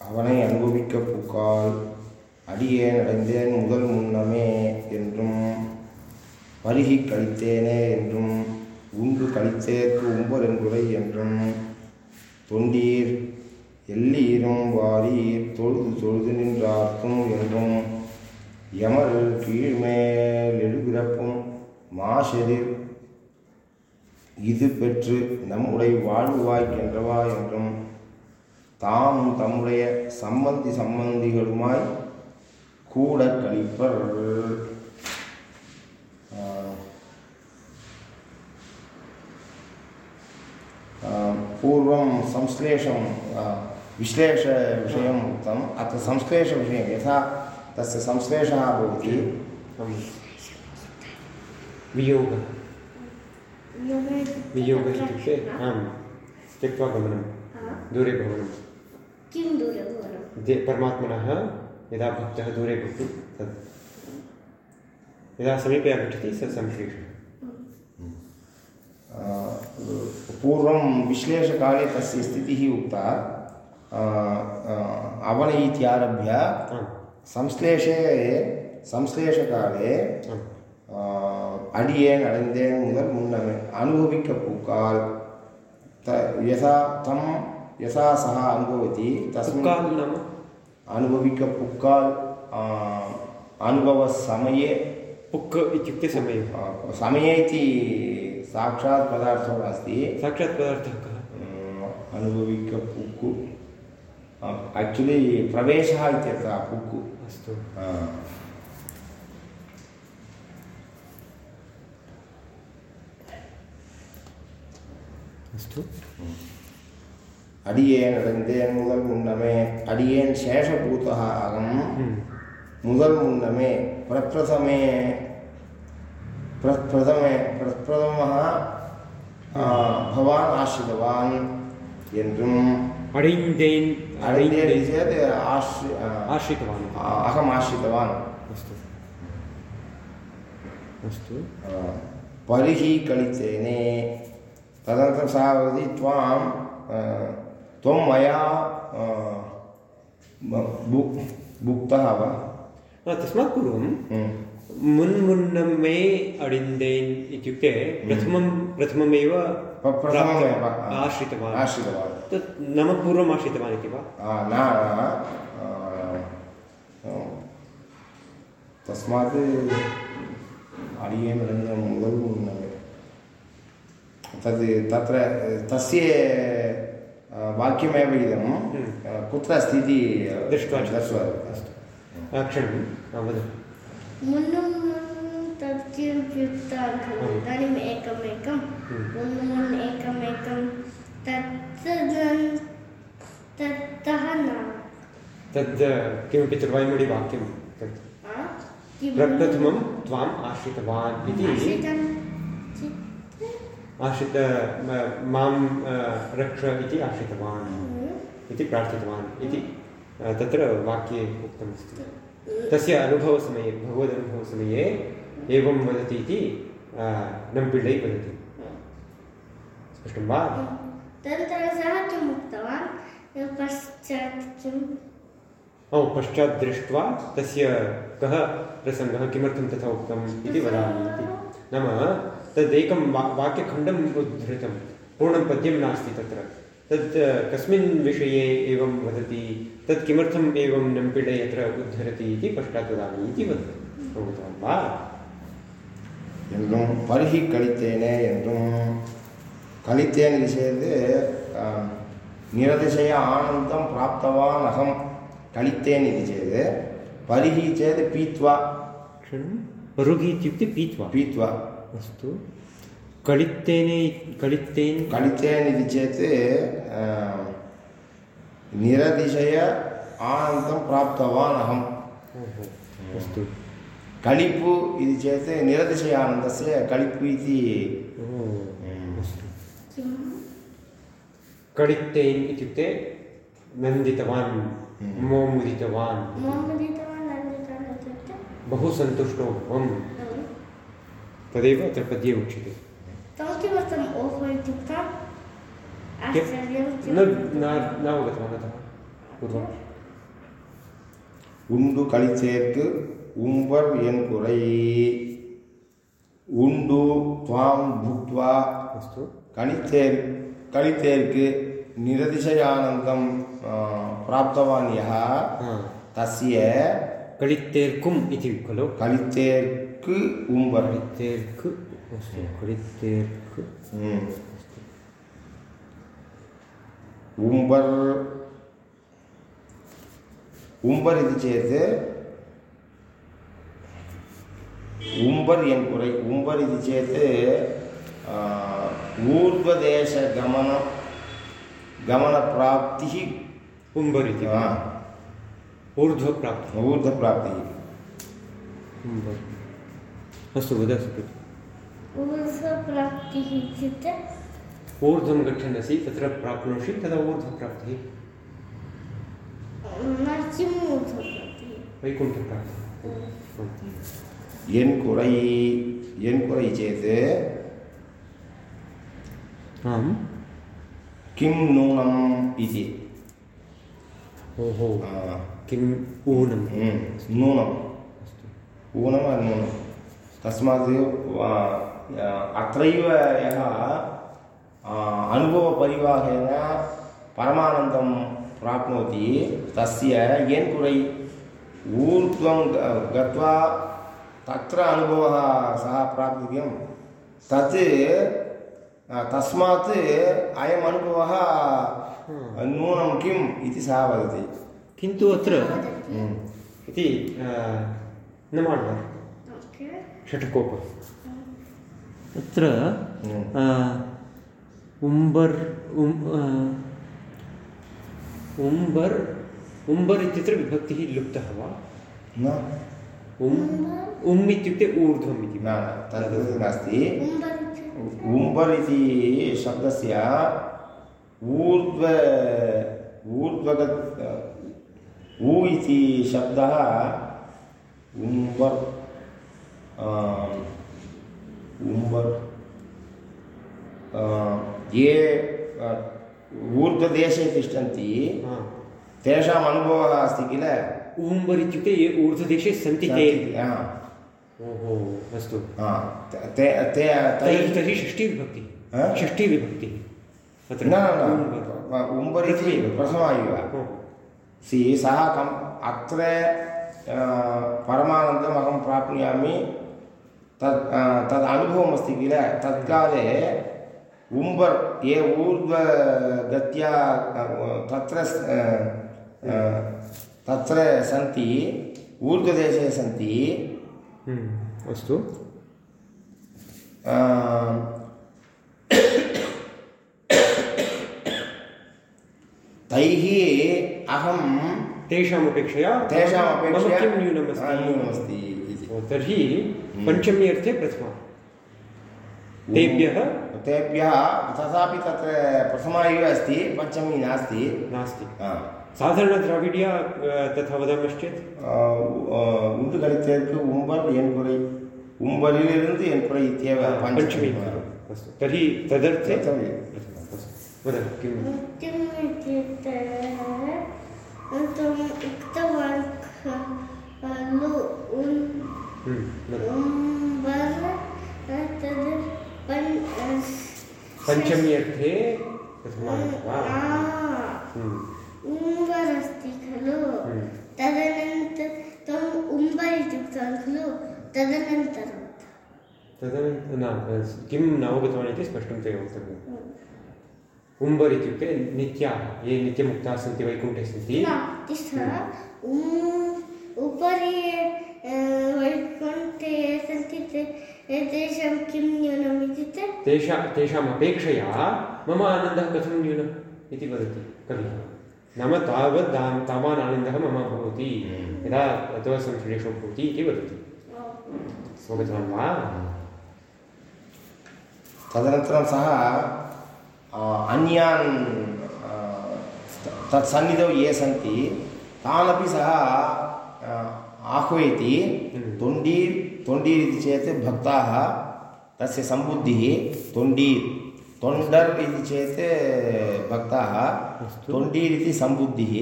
அவனை அனுபவிக்க புக்கால் அடியே நடந்தேன் முதல் முன்னமே என்றும் பருகி கழித்தேனே என்றும் உண்டு கழித்தேற்கு உம்பர் என்புரை என்றும் தொண்டீர் எல்லீரும் வாரீர் தொழுது தொழுது நின்றார்க்கும் என்றும் எமர் கீழ்மேல் எழுபிறப்பும் மாசெதிர் இது பெற்று நம்முடைய வாழ்வாய்க்கின்றவா என்றும் தாம் தம்முடைய சம்பந்தி சம்பந்திகளுமாய் கூட கழிப்பர் ஆஹ், आम्, पूर्वं संश्लेषं आ, विश्लेषविषयम् उक्तम् अत्र संश्लेषविषयं यथा तस्य संश्लेषः भवति आम् वियोगः वियोगः इत्युक्ते आम् त्यक्त्वा गमनं दूरे भवनं किं दूरभवनं दे परमात्मनः यदा भक्तः दूरे भवति तद् यदा समीपे आगच्छति स संश्लेषः आ, पूर्वं विश्लेषकाले तस्य स्थितिः उक्ता। आ, आ, अवन इत्यारभ्य आम् संश्लेषे संश्लेषकाले ஆஹ், அடியேன் அடைந்தேன் முதல் முன்னமே அனுபவிக்க பூக்கால் த யதா தம் யதா சக அனுபவதி தஸ்மின் काल् नाम அனுபவிக்க புக்கால் ஆஹ், अनुभवसमये पुक् इत्युक्ते समयः आह, समये इति साक्षात् पदार्थो नास्ति साक्षात् पदार्थः कः अं, अनुभविक पुक्कु आक्चुलि प्रवेशः इत्यर्थः पुक्कु अस्तु अस्तु அடியேன் அடைந்தேன் முதல் முன்னமே அடியேன் சேஷபூதः அகம் ம். முதல் முன்னமே பிரப்பிரதமே பிரப்பிரதமே பிரப்பிரதமः ஆ, பவான் ஆசிரிதவான் என்றும் अडिन्देन् அடைந்தேன் इति चेत् आश्रि आ, आश्रितवान् आ- अहम् आश्रितवान् अस्तु तदनन्तरं सः वदति त्वां त्वं मया भुक्तः वा? तस्मात् पूर्वं हम्म। मुन्मुन्नं मे अडिन्देन् इत्युक्ते हम्म। प्रथमं प्रथममेव प्रथममेव आश्रितवान्। आश्रितवान्। तत् नाम पूर्वम् आश्रितवान् इति वा? न तस्मात् अडियेन् मुगल् तद् तत्र तस्य वाक्यमेव इदं आ, कुत्र अस्ति इति दृष्ट्वा दृष्ट्वा अस्तु। क्षणं आ, वद मुन्नुं खलु इदानीम् एकमेकं मुन्नु मुन् एकमेकं तत् ततः न। तद् किमपि त्रिवैमुडिवाक्यं तत्। प्रप्रथमं त्वाम् आश्रितवान् इति आश्रित माँ रक्ष इति आश्रितवान् इति प्रार्थितवान् इति तत्र वाक्ये उक्तमस्ति। तस्य अनुभवसमये भगवदनुभवसमये एवं वदति इति नम्पिळ्ळै वदति। स्पष्टं वा? सः किम् उक्तवान्? पश्चात् किम्? औ पश्चात् दृष्ट्वा तस्य कः प्रसङ्गः किमर्थं तथा उक्तम् इति वदामि इति। नाम तदेकं वा वाक्यखण्डम् उद्धृतं पूर्णं पद्यं नास्ति तत्र तत् कस्मिन् विषये एवं वदति तत् किमर्थम् एवं नम्पिडे यत्र उद्धरति इति पश्चात् वदामि इति वदति अवगतवान् वा என்றும் பருகி கழித்தேனே என்றும் கழித்தேன் இது சேர்ந்து ஆ, நிரதிசய ஆனந்தம் பிராப்தவான் அகம் கழித்தேன் இது சேது பருகி சேது பீத்வா क्षणं परुगि इत्युक्ते पीत्वा पीत्वा अस्तु। कळित्तेने कळित्तेन् कलितेन् इति चेत् निरतिशय आनन्दं प्राप्तवान् अहं ओहो, अस्तु। कलिपु इति चेत् निरतिशय आनन्दस्य कलिपु इति। ओ, अस्तु। इत्युक्ते नन्दितवान् मोमुदितवान्। नन्दितवान् इत्युक्ते। बहु सन्तुष्टो हम्म। तदेव अत्र पद्ये उच्यते तं किमर्थम् ओहो इत्युक्तम् आश्चर्यं न न न अवगतवान् अतः पूर्वम् உண்டு கழிச்சேர்க்கு உம்பர் என் குறை உண்டு துவாம் புக்த்வா अस्तु கழித்தேர் கழித்தேர்க்கு நிரதிசயானந்தம் ஆ, பிராப்தவான் யः हा தஸ்ய कळित्तेर्कुम् इति खलु கழித்தேர்க்கு தெற்கு உம் வரை தெற்கு தெற்கு உம்பர் ఉంబర్ ఇది చేస్తే ఉంబర్ ఎన్ కురై ఉంబర్ ఇది చేతే ఊర్ధ్వదేశ గమన గమన ప్రాప్తి ఉంబర్ ఇది ఊర్ధ్వప్రాప్తి ఊర్ధ్వప్రాప్తి ఉంబర్ अस्तु वद सुकृत् ऊर्ध्वप्राप्तिः इत्युक्ते? ऊर्ध्वं गच्छन् असि तत्र प्राप्नोषि तदा ऊर्ध्वप्राप्तिः। वैकुण्ठप्राप्तिः। यन् कुरै यन् कुरै चेत् आम्? किं नूनम् इति? ओहो। आ, किम् ऊनं नूनम्। अस्तु। ऊनम् अन्यूनं तस्मात् वा- अत्रैव यः अनुभवपरिवाहेन परमानन्दं प्राप्नोति तस्य येन् कुरै ऊर्ध्वं गत्वा तत्र अनुभवः सः प्राप्तव्यं तत् तस्मात् अयम् अनुभवः नूनं किम् इति सः वदति। किन्तु अत्र इति नमाण्वर् ओके षट्कोपः। तत्र ம். अ, उम्बर् उम् उम्बर् उम्बर् इत्यत्र विभक्तिः लुप्तः वा? न। उम् उम् इत्युक्ते ऊर्ध्वम् इति। न न, तद् नास्ति। उम्बर् इति शब्दस्य ऊर्ध्व ऊर्ध्वग ऊ इति शब्दः उम्बर् उम्बर् आ, ये आ, ऊर्ध्वदेशे तिष्ठन्ति। हा। तेषाम् अनुभवः अस्ति किल? उम्बर् इत्युक्ते ये ऊर्ध्वदेशे सन्ति ते। हा, ओहो अस्तु। हा, ते तर्हि हा? अत्र न न उम्बर् न उम्बर् इति प्रथमा सि सः कम् अत्र परमानन्दम् अहं प्राप्नुयामि। अ, तद् अनुभवमस्ति किल? तत्काले उम्बर् ये ऊर्ध्वगत्या तत्र स- तत्र सन्ति ऊर्ध्वदेशे सन्ति हम्म, अस्तु। तैः अहं तेषाम् अपेक्षया तेषाम् अपेक्षया न्यूनमस्ति? न्यूनमस्ति तर्हि पञ्चमी अर्थे प्रथमा। तेभ्यः? तेभ्यः तथापि तत् प्रथमा एव अस्ति पञ्चमी नास्ति। नास्ति। साधारणद्राविड्या तथा वदामश्चेत्? उन्दुगणिते तु उम्बर् एन्कुरै उम्बरिलिरुन्दु इत्येव पञ्चमी अस्तु। तर्हि तदर्थे? वद किं? हम्म, पञ्चमी अर्थे आ, हम्म, उम्बर् अस्ति खलु। हम्म। तदनन्तरं त्वम् उम्बर् इति उक्तवान् खलु। तदनन्तरं तदनन्तरं न किं नवगतवान् इति स्पष्टं तया वक्तव्यम् उम्बर् इत्युक्ते नित्याः ये नित्यमुक्ताः सन्ति वैकुण्ठे सन्ति। न उपरि तेषां किं न्यूनम् इत्युक्ते तेषा तेषाम् अपेक्षया मम आनन्दः कथं न्यूनम् इति वदति कविः। नाम तावत् दा तावान् आनन्दः मम भवति। यदा संश्लेषो भवति इति वदति। अवगतवान् वा? तदनन्तरं सः अन्यान् तत्सन्निधौ ये सन्ति तानपि सः आह्वयति हम्म। तोण्डीर् तोण्डीर् इति चेत् भक्ताः तस्य सम्बुद्धिः तोण्डीर् तोण्डर् इति चेत् भक्ताः अस्तु। तोण्डीर् इति सम्बुद्धिः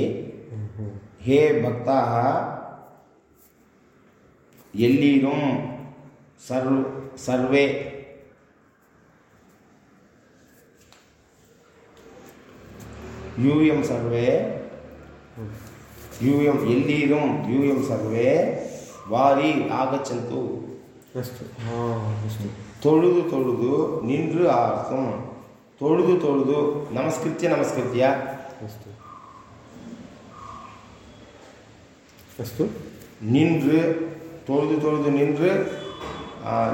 हे भक्ताः எல்லீரும் சர்வ சர்வே யூயம் சர்வே यूयं यल्लीदुं यूयं सर्वे ವಾರಿ ಆಗಚ್ಚಂತು ಅಷ್ಟು ಹಾಂ ಅಷ್ಟು ತೊಳೆದು ತೊಳೆದು ನಿಂಡ್ರು ಆರ್ತು ತೊಳೆದು ತೊಳೆದು ನಮಸ್ಕೃತ್ಯ ನಮಸ್ಕೃತ್ಯ ಅಷ್ಟು ಅಷ್ಟು ನಿಂಡ್ರು ತೊಳೆದು ತೊಳೆದು ನಿಂಡ್ರು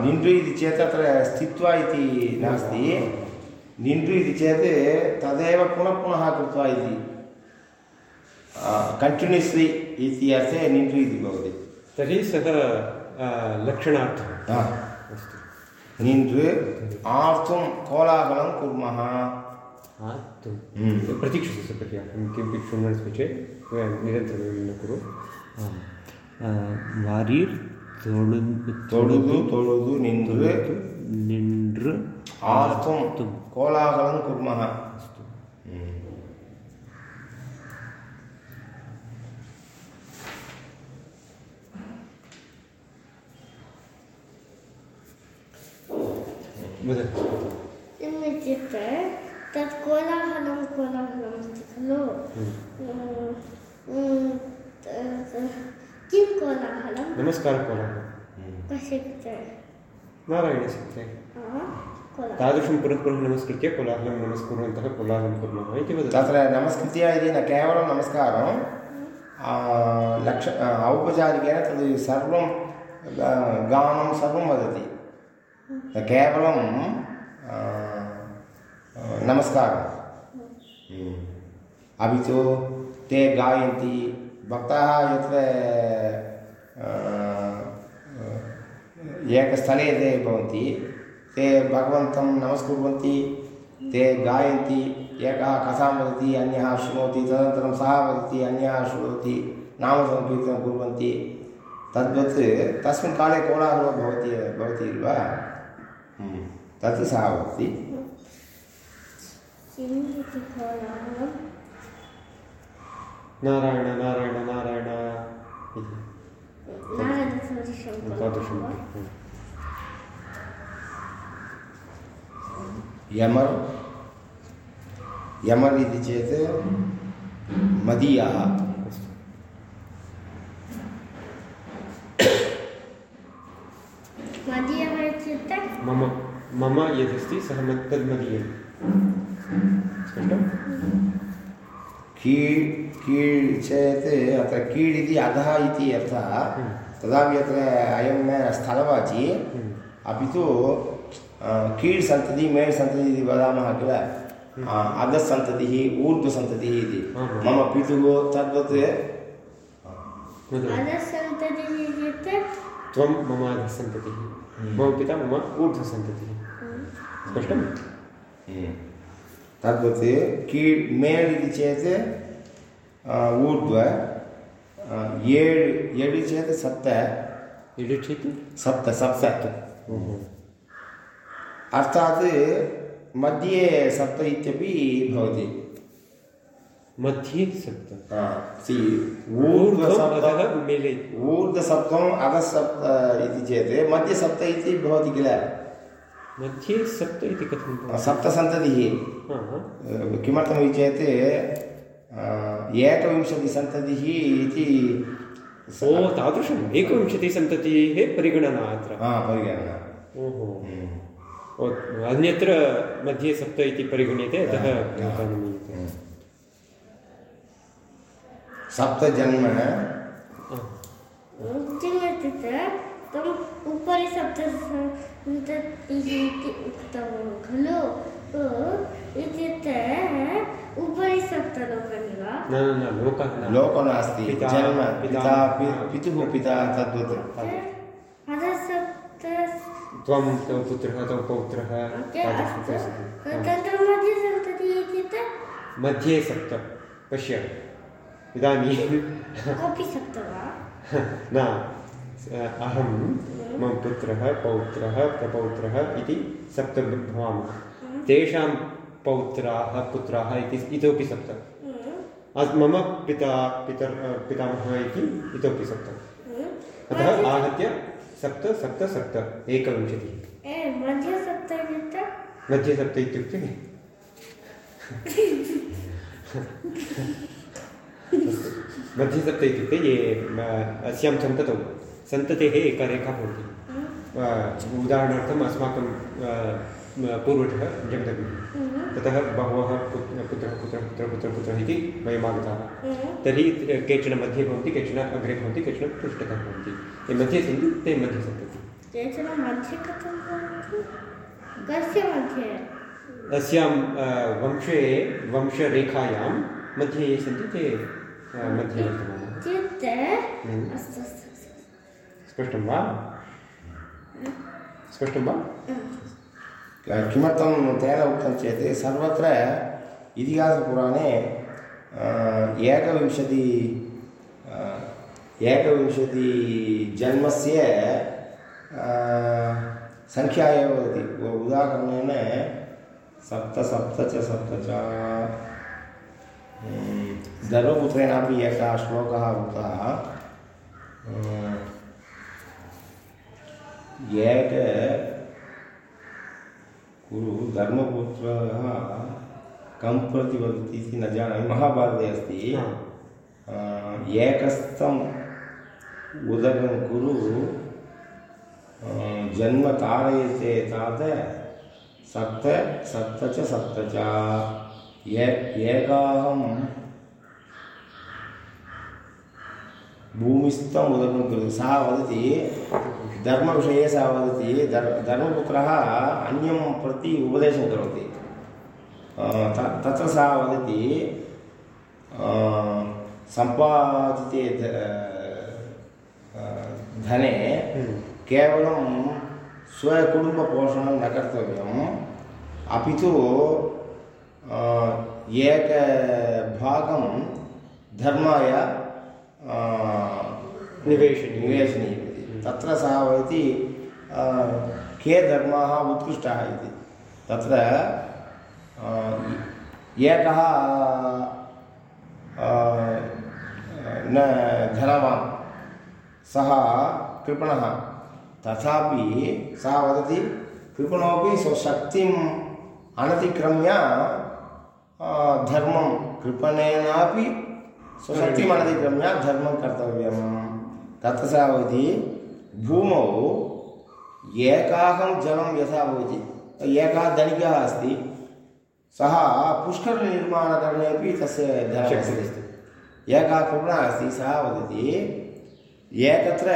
ನಿಂಡ್ರು इति चेत् अत्र स्थित्वा इति नास्ति निण्ड्रु इति चेत् तदेव पुनः पुनः कृत्वा इति कण्टिन्यूस्लि इतिहासे निन्टु इति भवति तर्हि सः लक्षणार्थः निन्टु आर्तुं कोलाहलं कुर्मः प्रतीक्षतु सकृत्या किमपि शृण्वन्ति चेत् निरन्तरं कुरु वारीर् ತೊಳುದು ತೊಳುದು ತೊಳುದು ನಿಂದು ನಿಂಡ್ರು ಆರ್ತುಂ. ಕೋಲಾಹಲಂ ಕುರ್ಮಃ. आर्तुं कोलाहलं कुर्मः अस्तु वदतु किम् इत्युक्ते तत् कोलाहलं कोलाहलम् अस्ति खलु Mm, त- त- किं कोलाहलं नमस्कारकोलाहलं कस्य कृते नारायणस्य कृते हा? कोलाहलं तादृशं पुनः पुनः नमस्कृत्य कोलाहलं नमस्कुर्वन्तः कोलाहलं कुर्मः इति वदति। तत्र नमस्कृत्य इति न केवलं नमस्कारं। आ, लक्ष आ, औपचारिकेन तद् सर्वं गानं सर्वं वदति। केवलं नमस्कारं हम्म। अपि तु ते गायन्ति भक्ताः यत्र एकस्थले ते भवन्ति ते भगवन्तं नमस्कुर्वन्ति ते गायन्ति एकः कथां वदति अन्यः शृणोति तदनन्तरं सः वदति अन्यः श्रुणोति नामसङ्कीर्तनं कुर्वन्ति तद्वत् तस्मिन् काले कोलाहलो भवति भवति वा। तत् सः वदति नारायण नारायण नारायण तादृशं यमर् यमर् इति चेत् मदीयः मदीयः मम मम यदस्ति सः मत् तन्मदीयं स्पष्टं? कीळ् कीळ् चेत् अत्र कीळ् इति अधः इति अर्थः। तदापि अत्र अयं न स्थलवाची अपि तु कीळ् सन्ततिः मेळ् सन्ततिः इति वदामः किल? अ, अधसन्ततिः ऊर्ध्वसन्ततिः इति। मम पितुः तद्वत् त्वं मम अधःसन्ततिः मम पिता मम ऊर्ध्वसन्ततिः। स्पष्टं? तद्वत् कीळ् मेळ् इति चेत् ऊर्ध्व एळ् एळ् चेत् सप्त। चेत्? सप्त सप्त अर्थात् मध्ये सप्त इत्यपि भवति। मध्ये हा, सि ऊर्ध्वम् ऊर्ध्वसप्त अधः मेलयति ऊर्ध्वसप्तम् अधसप्त इति चेत् मध्यसप्त इति भवति किल? मध्ये सप्त इति कथं? सप्तसन्ततिः हा, किमर्थमिति चेत् एकविंशतिसन्ततिः इति ओ तादृशम् एकविंशतिसन्ततेः परिगणना अत्र। परिगणना। ओहो। हम्म। अन्यत्र मध्ये सप्त इति परिगण्यते अतः सप्तजन्म हा, तम् उपरि सप्तसन्ततिः इति उक्तं खलु इत्युक्ते उपरि सप्तलोकानि वा न न न लोकः न। लोको नास्ति जन्म पिता, पिता पितुः। तद्वत्। अधः सप्त त्वं तव पुत्रः तव पौत्रः। ओके, तादृशं अस्तु। परिस्थितिः। हा। तत्र मध्ये सन्ततिः इत्युक्ते मध्ये सप्त पश्य। इदानीं न अहं मम पुत्रः पौत्रः प्रपौत्रः इति सप्त भवामः। तेषां पौत्राः पुत्राः इति इतोपि सप्त मम पिता पितर् पितामहः इति इतोपि सप्त अतः आहत्य सप्त सप्त सप्त एकविंशतिः। ए मध्ये सप्त इत्युक्ते? मध्ये सप्त इत्युक्ते ये अस्यां सन्ततौ। सन्ततेः एका रेखा भवति। अ, उदाहरणार्थम् अस्माकं पूर्वजः जगदग्निः। ततः बहवः पुत्- पुत्रः पुत्रः पुत्रः पुत्रः पुत्रः इति वयम् आगताः तर्हि केचन मध्ये भवन्ति केचन अग्रे भवन्ति केचन पृष्ठतः भवन्ति। ये मध्ये सन्ति ते मध्ये सन्ति। केचन मध्ये कथं भवन्ति? मध्ये। अस्यां वंशे वंशरेखायां मध्ये ये सन्ति ते मध्ये वर्तमानाः स्पष्टं वा? स्पष्टं वा? किमर्थं तेन उक्तं चेत् सर्वत्र इतिहासपुराणे एकविंशति एकविंशतिजन्मस्य सङ्ख्या एव वदति उदाहरणेन सप्त सप्त च सप्त च धर्मपुत्रेणापि एकः श्लोकः उक्तः एक कुरु धर्मपुत्रः कं प्रति वदति इति न जानामि महाभारते अस्ति। एकस्थम् उदकं कुरु जन्म तारयते तात सप्त सप्त च सप्त च। एकाहं भूमिस्थम् उदकं कुरु सः वदति धर्मविषये सः वदति धर् धर्मपुत्रः अन्यं प्रति उपदेशं करोति तत्र सः वदति सम्पादिते ध- धने। केवलं स्वकुटुम्बपोषणं न कर्तव्यम् अपि तु एकभागं धर्माय निवेशनीयं। निवेशनीयम्। इति तत्र सः वदति के धर्माः उत्कृष्टाः इति। तत्र एकः न धनवान्। सः कृपणः। तथापि सः वदति कृपणोपि स्वशक्तिम् अनतिक्रम्य धर्मं कृपणेनापि स्वशक्तिम् अनतिक्रम्य धर्मं कर्तव्यं तत्र सः वदति भूमौ एकाहं जलं यथा भवति। एकः धनिकः अस्ति सः पुष्करनिर्माणकरणे अपि तस्य धनमस्ति एकः कृपणः अस्ति सः वदति एकत्र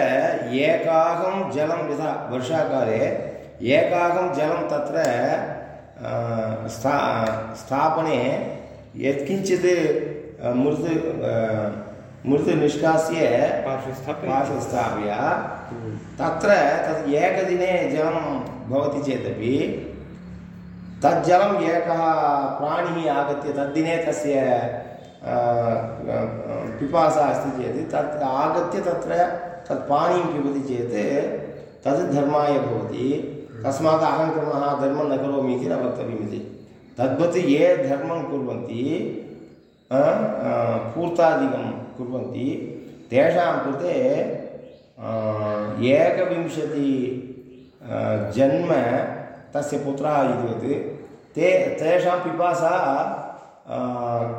एकाहं जलं यथा वर्षाकाले एकाहं जलं तत्र स्था स्थापने यत्किञ्चित् मृत् अ, मृत् निष्कास्य पार्श्वे स्थापयति पार्श्वे स्थाप्य हम्म। तत्र तत् एकदिने जलं भवति चेदपि तज्जलम् एकः प्राणिः आगत्य तद्दिने तस्य पिपासा अस्ति चेत् तत् आगत्य तत्र तत् पानीं पिबति चेत् तद् धर्माय भवति। तस्मात् अहं कृपणः धर्मं न करोमि इति न वक्तव्यमिति। तद्वत् ये धर्मं कुर्वन्ति पूर्तादिकं कुर्वन्ति तेषां कृते एकविंशति जन्म तस्य पुत्रः इतिवत् ते तेषां पिपासा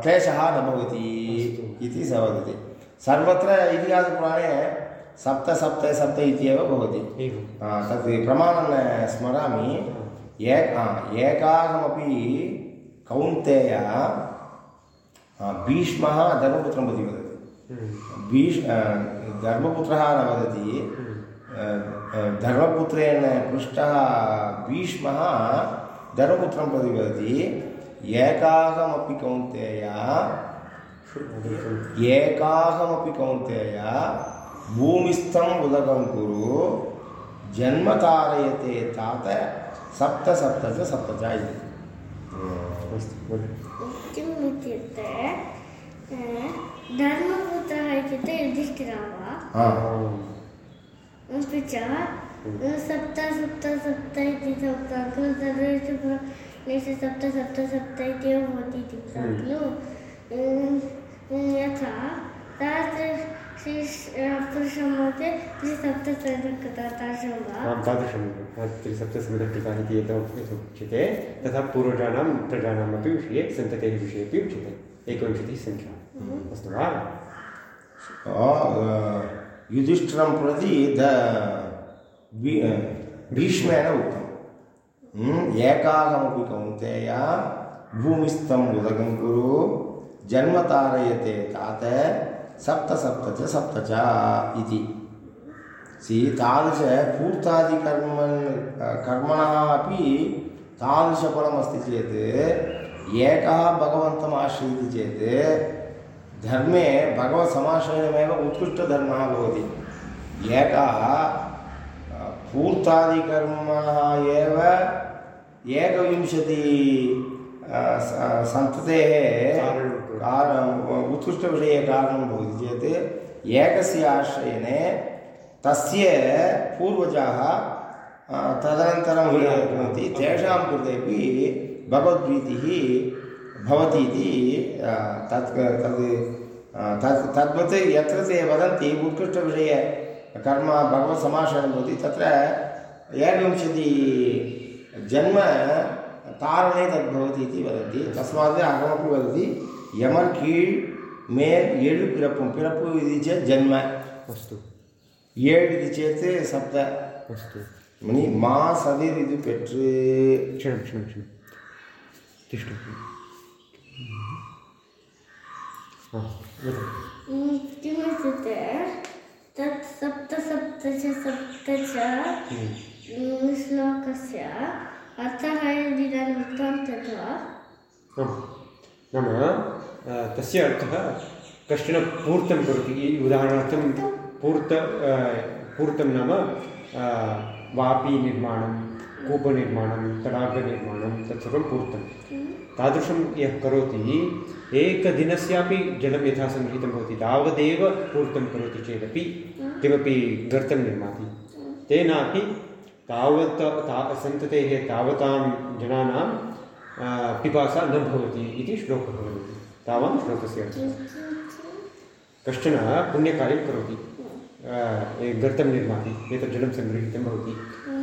क्लेशः न भवति इति सः वदति। सर्वत्र इतिहासपुराणे सप्त सप्त सप्त इत्येव भवति। तत् प्रमाणं स्मरामि। एक एकाहमपि कौन्तेय भीष्मः धर्मपुत्रं प्रति वदति। हम्म। भीष् धर्मपुत्रः न वदति। आ, धर्मपुत्रेण पृष्टः भीष्मः धर्मपुत्रं प्रति वदति। एकाहमपि कौन्तेय एकाहमपि कौन्तेय भूमिस्थम् उदकं कुरु जन्म तारयते तात सप्त सप्त च सप्त च इति। किम् इत्युक्ते धर्मपुत्रः इत्युक्ते युधिष्ठिरः वा अपि च सप्त सप्त सप्त इति उक्तं खलु सप्त सप्त सप्त इत्येव भवति इति। खलु? यथा तादृशपुरुषं तादृशं त्रिसप्तसमिधकृताः इति यथा उच्यते तथा पूर्वजानां प्रजानामपि विषये सन्ततेः विषये अपि उच्यते एकविंशतिः सङ्ख्या अस्तु वा युधिष्ठिरं प्रति भीष्मेण उक्तं हम्म, एकाहमपि कौन्तेय भूमिस्थम् उदकं कुरु जन्म तारयते तात सप्त सप्त च सप्त च इति सि तादृशपूर्तादिकर्मन् कर्मणः अपि तादृशफलमस्ति चेत्, एकः भगवन्तम् आश्रयति चेत्, धर्मे भगवत्समाश्रयणमेव उत्कृष्टधर्मः भवति। एकः पूर्तादिकर्मणः एव एकविंशति सन्ततेः कारणं कारणम् उत्कृष्टविषये कारणं भवति चेत् एकस्य आश्रयणे तस्य पूर्वजाः तदनन्तरं ये भवन्ति तेषां कृतेपि भगवद्प्रीतिः भवति इति तत्, तद् तत्, तद्वत् यत्र ते वदन्ति, उत्कृष्टविषये कर्म भगवत्समाश्रयणं भवति, तत्र एकविंशति जन्म तारणे तद्भवति इति वदन्ति, तस्मात् अहमपि वदति यमन् कीळ् मेल् एळ् पिरप्पुं पिरप्पु इति चेत् जन्म अस्तु ஏழு இது சேர்த்து சப்த अस्तु மணி மா சதிர் இது பெற்று क्षणं क्षणं क्षणं तिष्ठतु हा वदतु किमित्युक्ते तत् सप्त सप्त च सप्त च म्, श्लोकस्य अर्थः यदि इदानीम् उक्तं तथा आम् नाम तस्य अर्थः कश्चन पूर्तं करोति। उदाहरणार्थं पूर्त पूर्तं नाम वापीनिर्माणं कूपनिर्माणं, तडागनिर्माणं, तत्सर्वं पूर्तं। तादृशं यः करोति, एकदिनस्यापि जलं यथा सङ्गृहीतं भवति, तावदेव पूर्तं करोति चेदपि किमपि गर्तं निर्माति। तेनापि तावत्, ता, सन्ततेः तावतां जनानां पिपासा न भवति इति श्लोकः वदति तावान् श्लोकस्य अर्थः कश्चन पुण्यकार्यं करोति गर्तं निर्माति एतत् जलं सङ्गृहीतं भवति।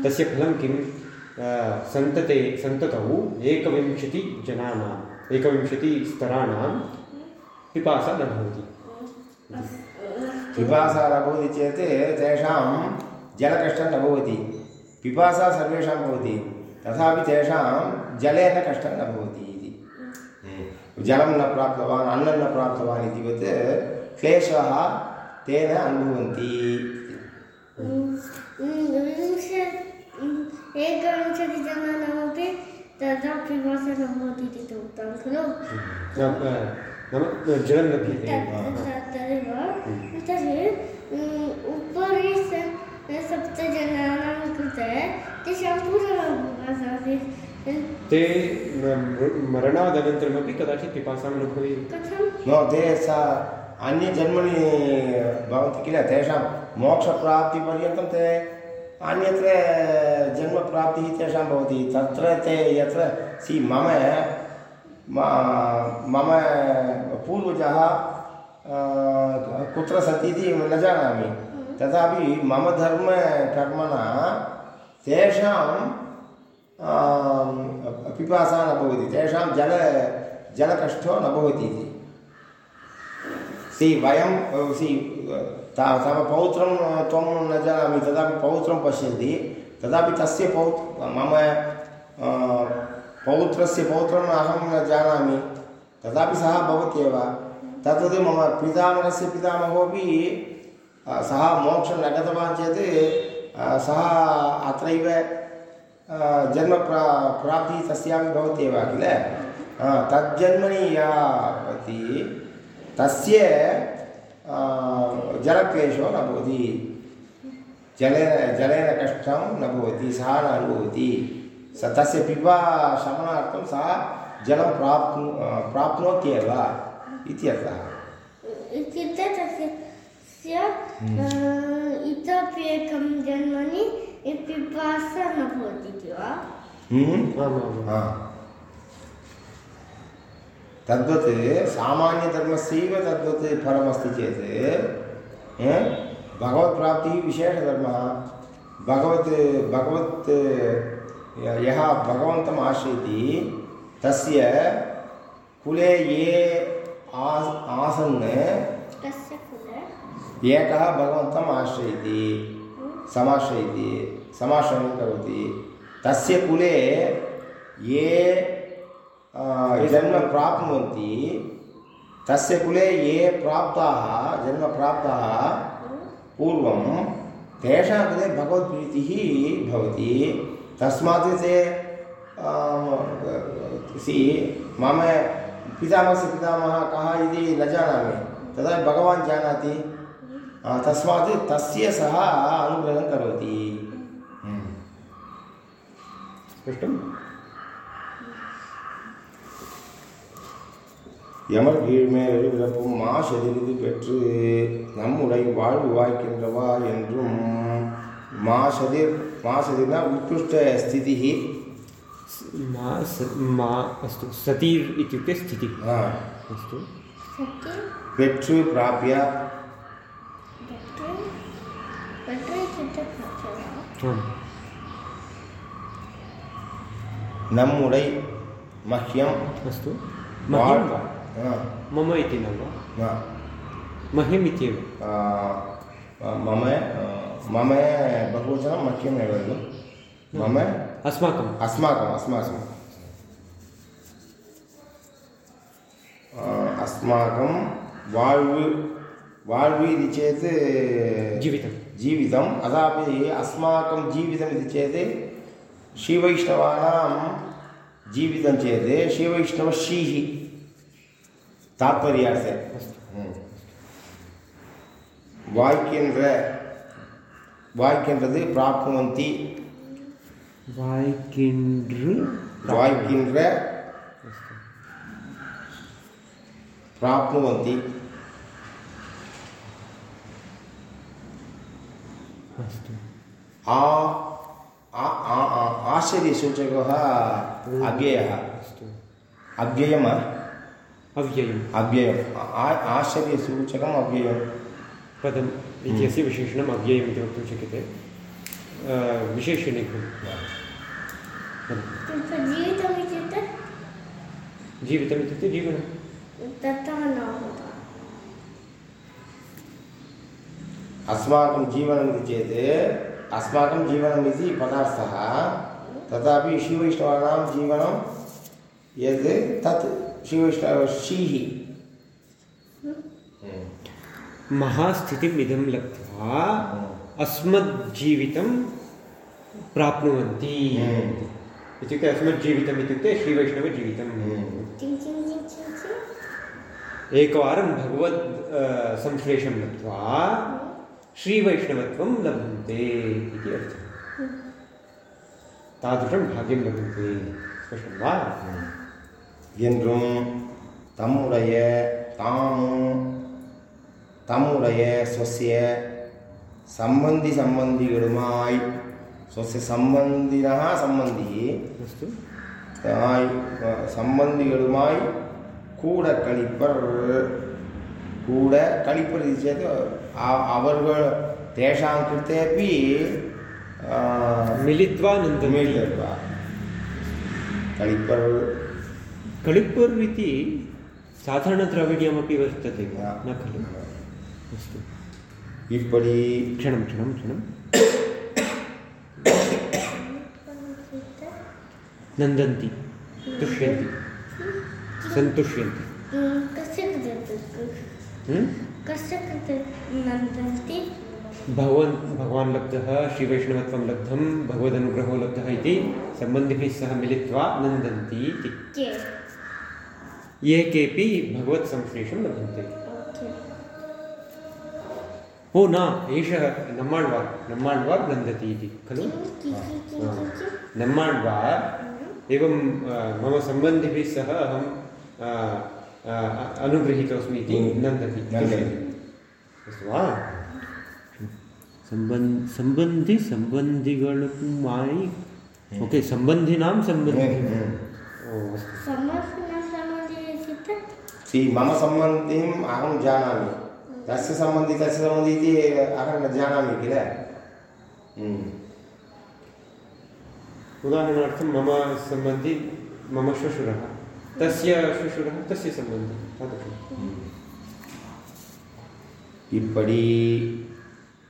तस्य फलं किं? सन्तते, सन्ततौ एकविंशतिजनानाम् एकविंशतिस्तराणां पिपासा न भवति। पिपासा न भवति चेत् तेषां जलकष्टं न भवति। पिपासा सर्वेषां भवति। तथापि तेषां जलेन कष्टं न भवति इति। जलं न प्राप्तवान् अन्नं न प्राप्तवान् इतिवत् क्लेशः तेन अनुभवन्ति एकविंशतिजनानामपि तदा पिपासा न भवति इति तु उक्तं खलु। जलं तदेव। तर्हि उपरि सप्तजनानां कृते ते म- मरणादनन्तरमपि कदाचित् पिपासां न नो ते सा अन्यजन्मनि भवन्ति किल तेषां मोक्षप्राप्तिपर्यन्तं ते अन्यत्र जन्मप्राप्तिः तेषां भवति. तत्र ते यत्र सि मम मम पूर्वजः कुत्र सन्ति इति न जानामि. तथापि मम धर्मकर्मणा तेषां पिपासा न भवति, तेषां जल, जलकष्टो न भवति इति। सि वयं सि ता, तव पौत्रं, त्वं न जानामि, तदापि पौत्रं पश्यन्ति, तदापि तस्य पौत्र मम पौत्रस्य पौत्रम् अहं न जानामि, तदापि सः भवत्येव। तद्वत् मम पितामहस्य पितामहोपि सः मोक्षं न गतवान् चेत् सः अत्रैव जन्म प्रा प्राप्तिः तस्यापि भवत्येव किल? तज्जन्मनि या भवति तस्य जलक्लेशो न भवति जलेन जलेन कष्टं न भवति सः न अनुभवति। स तस्य पिबा शमनार्थं सः जलं प्राप्नु प्राप्नोत्येव इत्यर्थः इत्युक्ते तस्य न भवति इति वा? हम्म? आम् आम् हा। तद्वत् सामान्यधर्मस्यैव तद्वत् फलमस्ति चेत् भगवत्प्राप्तिः विशेषधर्मः भगवत् भगवत् य- भगवन्तम् आश्रयति तस्य कुले ये आस् आसन् एकः भगवन्तम् आश्रयति। समाश्रयति। समाश्रयणं करोति। तस्य कुले ये जन्म प्राप्नुवन्ति, तस्य कुले ये प्राप्ताः, जन्म प्राप्ताः, पूर्वं तेषां कृते भगवत्प्रीतिः भवति। तस्मात् ते सि, मम पितामहस्य पितामहः कः इति न जानामि। तदा भगवान् जानाति। तस्मात् तस्य सः अनुग्रहं करोति स्पष्टं எமர் கீழ்மேல் எழுபிறப்பும் மாசெதிரிது பெற்று நம்முடைய வாழ்வு வாய்க்கின்றவா என்றும் மாசதிர் மாசதிர்னா உத்கிருஷ்ட ஸ்திதிः मा स मा अस्तु सतीर् इत्युक्ते स्थितिः ஆ, अस्तु सत्य பெற்று பிராப்பிய நம்முடை मह्यम् अस्तु मम इति नाम मह्यम् इत्येव मम मम बहुवचनं मह्यम् मम अस्माकम् अस्माकम् अस्माकम् अस्माकं जीवितम् अथापि अस्माकं जीवितम् इति चेत् श्रीवैष्णवानां जीवितं चेत् श्रीवैष्णवश्रीः तात्पर्यार्थे ம். வாய்க்கின்ற வாய்க்கின்றது பிராப்னுவந்தி வாய்க்கின்று வாய்க்கின்ற प्राप्नुवन्ति आ आ- आ- आ- आश्चर्यसूचकः अव्ययः अस्तु अव्ययम् अव्ययम्। अव्ययम् आ- आश्चर्यसूचकम् अव्ययम्। पदम् इत्यस्य विशेषणम् अव्ययम् इति वक्तुं शक्यते। विशेषणे जीवितम् जीवितम् इत्युक्ते जीवनं ततः न भवति अस्माकं जीवनम् इति चेत् अस्माकं जीवनम् इति पदार्थः तथापि श्रीवैष्णवानां जीवनं यद् तत् श्रीवैष्णवश्रीः महास्थितिम् इदं लब्ध्वा अस्मज्जीवितं प्राप्नुवन्ति। इत्युक्ते अस्मज्जीवितम् इत्युक्ते श्रीवैष्णवजीवितं चिं चिं चिं चिं चिं। एकवारं भगवद् संश्लेषं लब्ध्वा श्रीवैष्णवत्वं लभन्ते इति अर्थः तादृशं भाग्यं लभन्ते स्पष्टं वा என்றும் தம்முடைய தாமும் தம்முடைய ஸ்வசிய சம்பந்தி சம்பந்திகளுமாய் ஸ்வசிய சம்பந்தினः சம்பந்தி अस्तु ஆய் சம்பந்திகளுமாய் கூட கழிப்பர் கூட கழிப்பர் இது चेत् अवर्गण तेषां कृते अपि मिलित्वा नन्दन्ति। मिलित्वा। कळिपर् कळिपर् इति साधारणद्रविड्यमपि वर्तते न खलु? अस्तु। इप्पडि क्षणं क्षणं क्षणं। नन्दन्ति। तुष्यन्ति। सन्तुष्यन्ति। कस्य कृते भगवान् भगवान् लब्धः श्रीवैष्णवत्वं लब्धं भगवदनुग्रहो लब्धः इति सम्बन्धिभिः सह मिलित्वा नन्दन्ति इति। के? ये केपि भगवत्संश्लेषं लभन्ते। ओ न एषः नम्माण्वार् नम्माण्वार् नन्दति इति खलु? नम्माण्वार् एवं मम सम्बन्धिभिः सह अहं अनुगृहीतोऽस्मि इति हम्म। नन्दति अस्तु वा। सम्बन्ध सम्बन्धि हम्म। ओके सम्बन्धिनां हम्म, सम्बन्धि मम सम्बन्धिम् अहं जानामि। तस्य सम्बन्धि तस्य सम्बन्धि इति अहं न जानामि किल? उदाहरणार्थं मम सम्बन्धि मम श्वशुरः। तस्य श्वशुरः तस्य सम्बन्धी तादृशम् இப்படி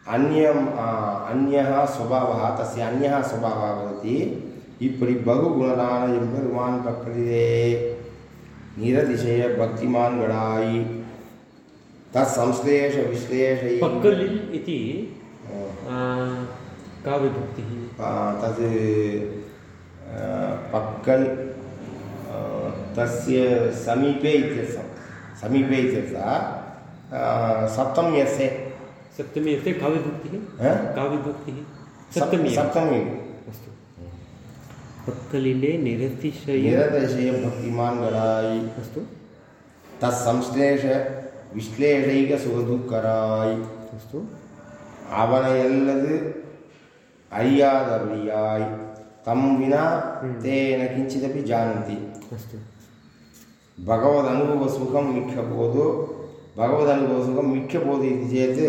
அந்நியம் ஆ, அந்நியः स्वभावः तस्य अन्यः स्वभावः भवति இப்படி बहुगुणदान எம்பெருமான் பக்கத்திலே நிரதிசய பக்திமான்களாய் तत्संश्लेष विश्लेषै पक्कलिल् इति आ, का विभक्तिः आ, तत् आ, पक्कल् आ, तस्य समीपे इत्यर्थं समीपे इत्यर्थः सप्तमी अस्ति सप्तमी अस्ति काव्यभक्तिः? काव्यभक्तिः सप्तमी सप्तमी अस्तु। पक्कलिले निरतिशय निरतिशय भक्तिमान् गणाय। अस्तु। तत्संश्लेष विश्लेषैकसुखदुःकराय अस्तु। அவனையல்லது அறியாதவழியாய் தம் வினா தேன கிஞ்சிதபி ஜானந்தி அஸ்து भगवद् अनुभवसुखं मिक्कबोधु भगवद् अनुभवसुखं मिक्कबोधु इति चेत्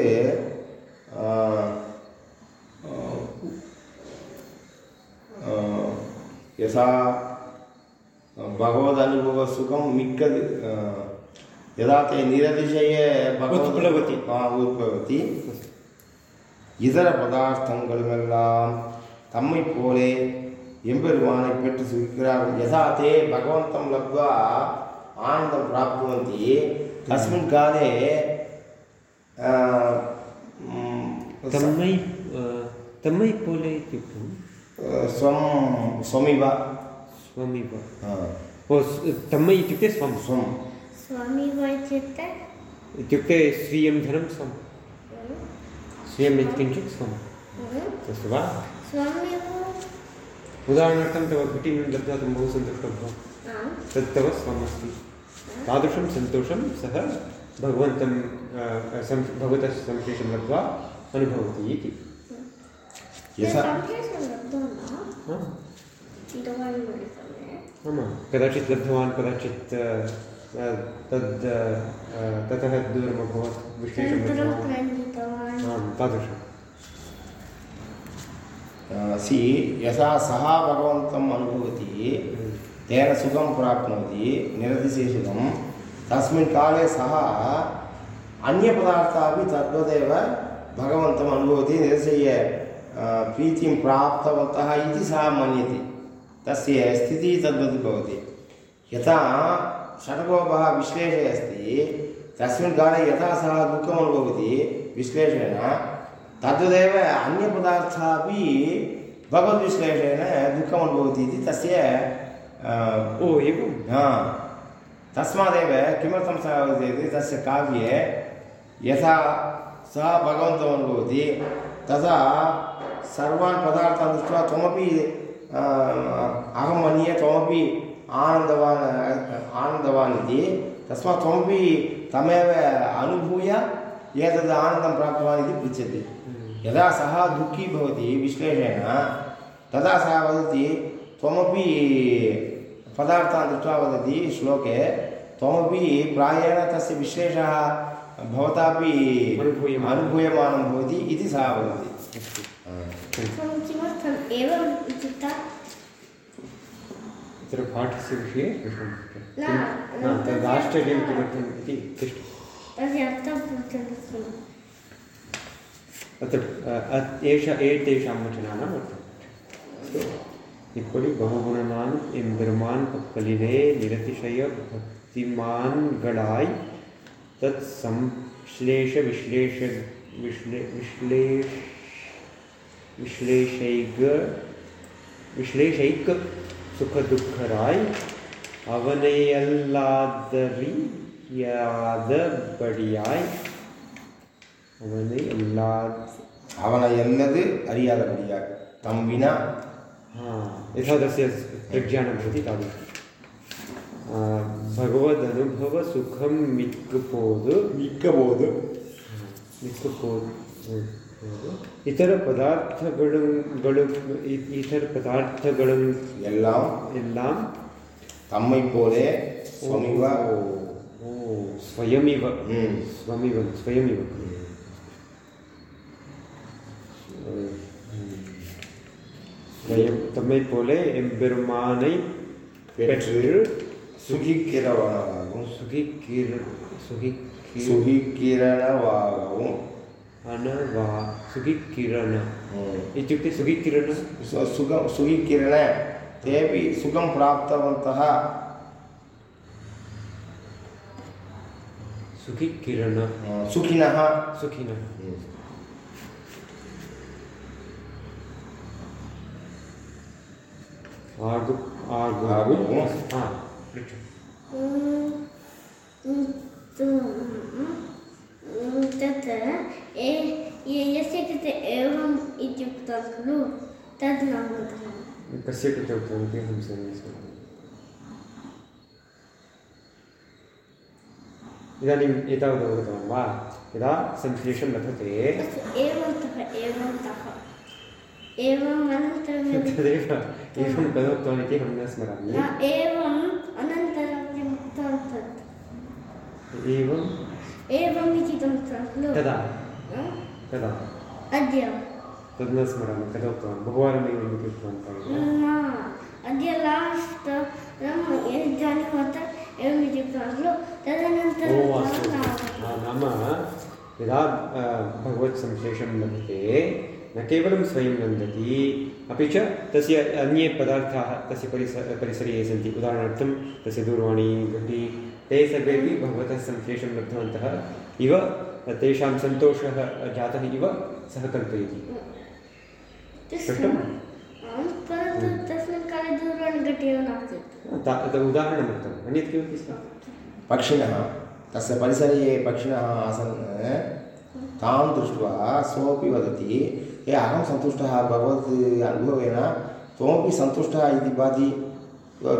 यथा भगवदनुभवसुखं मिक्क यदा ते निरतिशये भगवत्प्लवति உட்பவதி இதர பதார்த்தங்களுமெல்லாம் தம்மை போலே எம்பெருமானை பெற்று சுகிக்கிறார்கள் யதா தே आनन्दं प्राप्नुवन्ति। तस्मिन् काले आ, म्, तम्मै अ, तम्मै पोले इत्युक्तं स्वं स्वमिव। स्वमिव। ओ तम्मै इत्युक्ते स्वं। स्वं। स्वामी वा इत्युक्ते? इत्युक्ते स्वीयं धनं स्वं। स्वीयं यत्किञ्चित् स्वम् अस्तु वा? उदाहरणार्थं तव घटीं दत्तं बहु सन्तुष्टं भव तत् तव स्वम् अस्ति तादृशं सन्तोषं सः भगवन्तं सं भगवतः संश्लेषं लब्ध्वा अनुभवति इति। यथा हा, आमां कदाचित् लब्धवान् कदाचित् तद् ततः दूरम् अभवत् विशेषं आं तादृशम्। सि यथा सः भगवन्तम् अनुभवति तेन सुखं प्राप्नोति निरतिशेषुखं तस्मिन् काले सः अन्यपदार्थः अपि तद्वदेव भगवन्तम् अनुभवति निरसय्य प्रीतिं प्राप्तवन्तः इति सः मन्यते तस्य स्थितिः तद्वत् भवति यथा षड्कोपः विश्लेषे अस्ति तस्मिन् काले यथा सः दुःखम् अनुभवति विश्लेषेण तद्वदेव अन्यपदार्थः अपि भगवद्विश्लेषेण दुःखम् अनुभवति इति तस्य ओ एवं हा तस्मादेव किमर्थं सः वदति तस्य काव्ये यथा सः भगवन्तम् अनुभवति तथा सर्वान् पदार्थान् दृष्ट्वा त्वमपि अ, अहं मन्ये त्वमपि आनन्दवान् आनन्दवान् इति तस्मात् त्वमपि तमेव अनुभूय एतद् आनन्दं प्राप्तवान् इति पृच्छति यदा सः दुःखी भवति विश्लेषेण तदा सः वदति त्वमपि पदार्थान् दृष्ट्वा वदति श्लोके त्वमपि प्रायेण तस्य विश्लेषः भवतापि अनुभूयमानः। भवति इति सः वदति। किमर्थम् एवम् इत्युक्ता? तत्र पाठस्य विषये आश्चर्यं किमर्थम् इति अत्र अ- एतेषां वचनानाम् अर्थम् अस्तु टिप्पणी बहुगुणनान इंद्रमान कलिले निरतिशय भक्तिमान गणाय तत्संश्लेष विश्लेष विश्ले विश्लेष विश्लेषैग ವಿಶ್ಲೇಷೈಕ ಸುಖ ದುಃಖರಾಯ್ ಅವನೆಯಲ್ಲಾದರಿಯಾದ ಬಡಿಯಾಯ್ ಅವನೆಯಲ್ಲಾದ ಅವನ ಎಲ್ಲದು ಅರಿಯಾದ यथा तस्य प्रज्ञानं भवति तादृशं आ, भगवदनुभवसुखं मिक्कपोद् மிக்கபோது மிக்கப்போது ಇತರ ಪದಾರ್ಥಗಳು ಗಳು ಇ- ಇತರ ಪದಾರ್ಥಗಳು எல்லாம் எல்லாம் தம்மை போலே சுவாமிவா ஓ, ஓ, स्वयमिव हम्म। स्वमिव स्वयमिव ஸ்வயம் தம்மை போலே எம்பெருமானை பெற்று சுகிக்கிறவனாகவும் சுகிக்கிர சுகிக்கி சுகிக்கிரணவாகவும் अनवा सुखिकिरण हम्म। इत्युक्ते सुखिकिरण सु- सुखं सुखिकिरण तेपि सुखं प्राप्तवन्तः सुखिकिरण सुखिनः सुखिनः आगु आगु आगु। हा यस्य कृते एवम् खलु तद् न कस्य कृते उक्तवती अहं सम्यक् इदानीम् एतावत् अवगतवान् वा यदा संश्लेषं लभते एवन्तः एवन्तः एवम् अनन्तरं तदेव एवं कथोक्तवान् इति अहं न स्मरामि एवम् अनन्तरं किम् उक्तं तत् एवं एवम् इति कदा कदा अद्य तद् न स्मरामि कदा उक्तवान् बहुवारम् एवम् इति उक्तवान् खलु न अद्य लास्ट् जानीमः एवम् इति उक्तं खलु तदनन्तरं अस्तु न नाम यदा भगवत् संश्लेषं लभते न केवलं स्वयं नन्दति अपि च तस्य अन्ये पदार्थाः तस्य परिस परिसरे ये सन्ति। उदाहरणार्थं तस्य दूरवाणी घटी ते सर्वेपि भगवतः संश्लेषं लब्धवन्तः। इव तेषां सन्तोषः जातः इव सः कल्पयति। ता- उदाहरणमर्थम् अन्यत् किमपि स्म पक्षिणः तस्य परिसरे ये पक्षिणः आसन् तां दृष्ट्वा सोपि वदति ए अहं सन्तुष्टः भगवत् अनुभवेन त्वमपि सन्तुष्टः भाति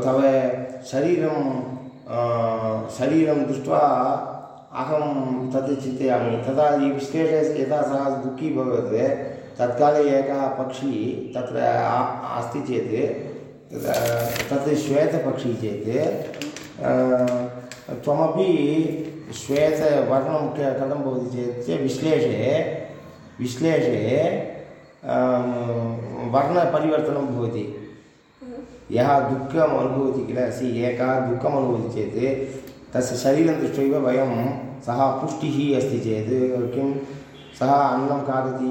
तव शरीरं शरीरं दृष्ट्वा अहं तत् चिन्तयामि तदा विश्लेषे यदा सः दुःखी भवति तत्काले एकः पक्षी तत्र अस्ति चेत् तत् श्वेतपक्षी चेत् त्वमपि श्वेतवर्णं कथं भवति चेत् विश्लेषे विश्लेषे वर्णपरिवर्तनं भवति। यः दुःखम् अनुभवति किल सि एकः दुःखम् अनुभवति चेत् तस्य शरीरं दृष्ट्वैव वयं सः पुष्टिः अस्ति चेत् किं? सः अन्नं खादति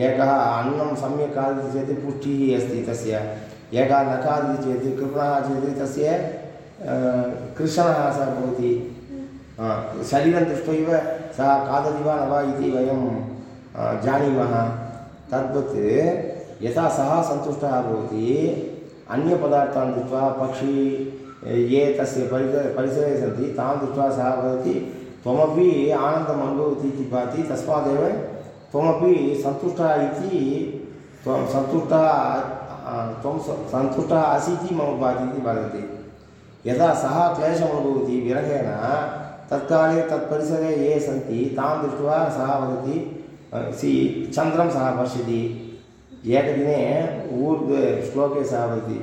एकः अन्नं सम्यक् खादति चेत् पुष्टिः अस्ति तस्य एकः न खादति चेत् कृपणः चेत् तस्य अ, कृशनः सः भवति। शरीरं दृष्ट्वैव सः खादति वा न वा इति वयं जानीमः। तद्वत् यथा सः सन्तुष्टः भवति, अन्यपदार्थान् दृष्ट्वा पक्षी ये तस्य परिसरे परिसरे सन्ति, तान् दृष्ट्वा सः वदति, त्वमपि आनन्दम् अनुभवति इति भाति, तस्मादेव त्वमपि सन्तुष्टः इति, त्वं सन्तुष्टः त्वं सन्तुष्टः असि मम भाति इति वदति यदा सः क्लेशम् अनुभवति, विरहेण, तत्काले तत्परिसरे ये सन्ति, तान् दृष्ट्वा सः वदति सि चन्द्रं सः पश्यति एकदिने ऊर्ध्व श्लोके सः वदति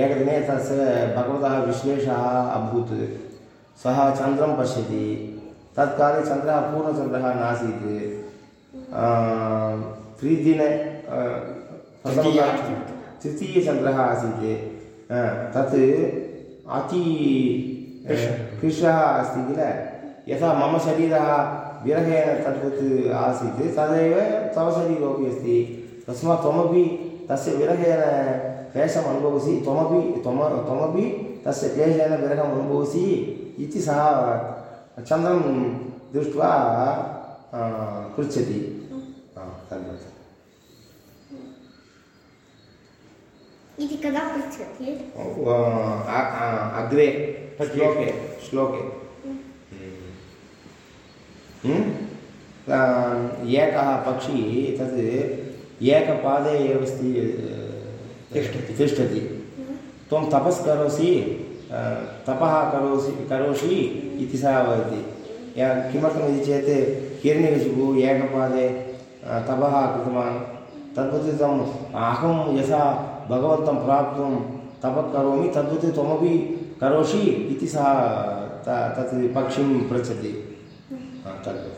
एकदिने तस्य भगवतः विश्लेषः अभूत्। सः चन्द्रं पश्यति। तत्काले चन्द्रः पूर्णचन्द्रः नासीत्। त्रिदिने तृतीयचन्द्रः आसीत्। तत् अति कृशः अस्ति किल? यथा मम शरीरः विरहेण तद्वत् आसीत्। तदेव शरीरोपि अस्ति। तस्मात् त्वमपि तस्य विरहेण क्लेशम् अनुभवसि। त्वमपि त्वम त्वमपि तस्य क्लेशेन विरहम् अनुभवसि इति सः चन्द्रं दृष्ट्वा पृच्छति। तद्वत् इति कदा पृच्छति? अग्रे श्लोके श्लोके। एकः पक्षी तद् एकपादे एव स्ति तिष्ठति। तिष्ठति। त्वं तपस् करोसि अ, तपः करोसि करोषि इति सः वदति। किमर्थमिति चेत् हिरण्यकशिपुः एकपादे तपः कृतवान्। तद्वत् तं अहं यथा भगवन्तं प्राप्तुं तपः करोमि तद्वत् त्वमपि करोषि इति सः त- तत् पक्षिं पृच्छति। பார்த்தார்கள்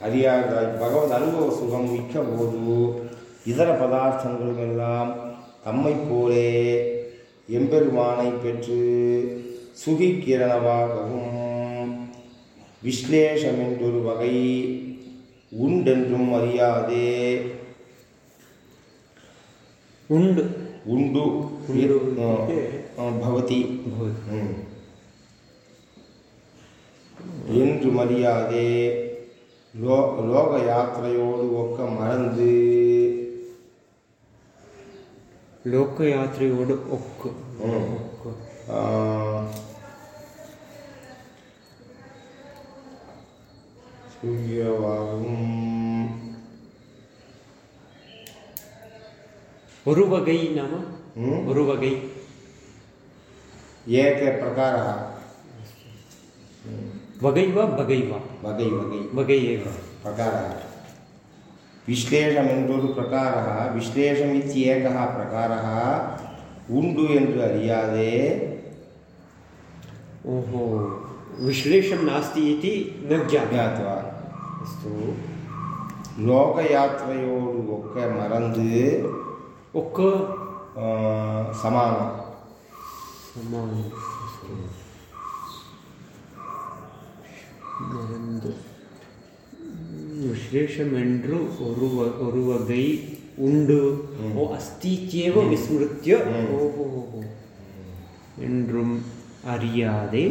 அறியாத பகவத் அனுபவ சுகம் மிக்க போது இதர பதார்த்தங்களும் தம்மை போலே எம்பெருமானை பெற்று சுகிக்கிரணவாகவும் விஸ்லேஷம் என்றொரு வகை உண்டென்றும் அறியாதே உண்டு. உண்டு. பவதி என்று மறியாதே லோ லோக யாத்திரையோடு ஒக்க மறந்து லோக யாத்திரையோடு ஒக்கு சூரியவாகும் ஒரு வகை நாம ஒரு வகை ஏக பிரகாரா वगै वा बगै वा வகை வகை वगै एव प्रकारः விஸ்லேஷம் என்றொரு பிரகாரः விஸ்லேஷம் இத்தியேகः பிரகாரः உண்டு என்று அறியாதே ओहो विश्लेषं नास्ति इति न ज्ञातं ज्ञात्वा अस्तु லோகயாத்திரையோடு ஒக்க மறந்து ओक् ஆ, சமானம் சமானம் மறந்து விசேஷமென்று ஒரு ஒரு வகை உண்டு ஓ அஸ்தி சேவ விஸ்மிருத்திய ஓஹோ என்றும் அறியாதே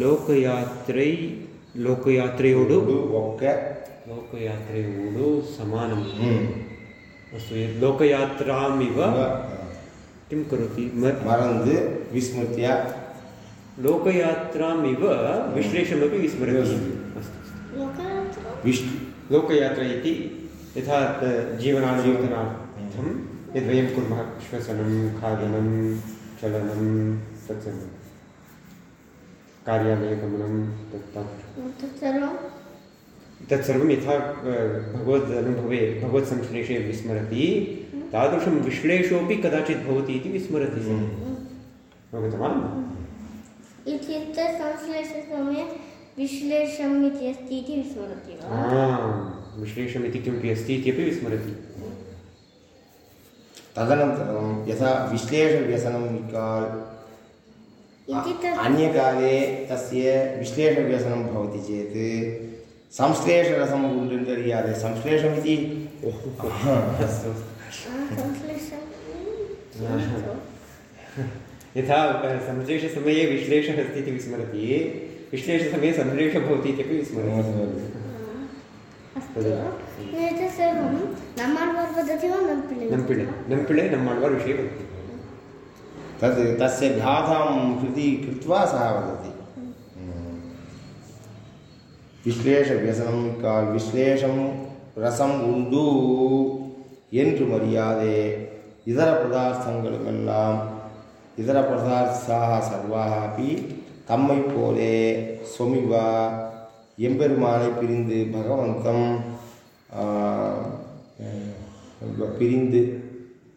லோகயாத்திரை லோகயாத்திரையோடு ஒக்க லோகயாத்திரையோடு சமானம் अस्तु लोकयात्रामिव किं करोति मरन्द् विस्मृत्या लोकयात्रामिव विश्लेषमपि विस्मरति। अस्तु लोकायात्रा? विश् लोकयात्रा इति यथा अ, जीवनानुवर्तनार्थं यद्वयं कुर्मः श्वसनं खादनं चलनं तत्सर्वं। कार्यालयगमनं तत्सर्वं तत्सर्वं यथा भगवदनुभवे भगवत्संश्लेषे विस्मरति। तादृशं विश्लेषोपि कदाचित् भवति इति विस्मरति। सः अवगतवान्? संश्लेषसमये विश्लेषम् इति अस्ति इति विस्मरति वा? आम्, विश्लेषमिति किमपि अस्ति इत्यपि विस्मरति। तदनन्तरं यथा विश्लेषव्यसनं काल् अन्यकाले तस्य विश्लेषव्यसनं भवति चेत् संश्लेषरसम् उण्डरियादे संश्लेषमिति? अस्तु यथा संश्लेषसमये विश्लेषः अस्ति इति विस्मरति। विश्लेषसमये संश्लेषः भवति इत्यपि विस्मरति। विषये वदति। तद् तस्य गाथां कृति कृत्वा सः वदति। विश्लेषव्यसनं का विश्लेषं रसम् உண்டு என்று मर्यादे இதர இதர பதார்த்தாக சர்வாக அப்படி தம்மை போலே சொமிவா எம்பெருமானை பிரிந்து பகவந்தம் ஆ, அஹ், பிரிந்து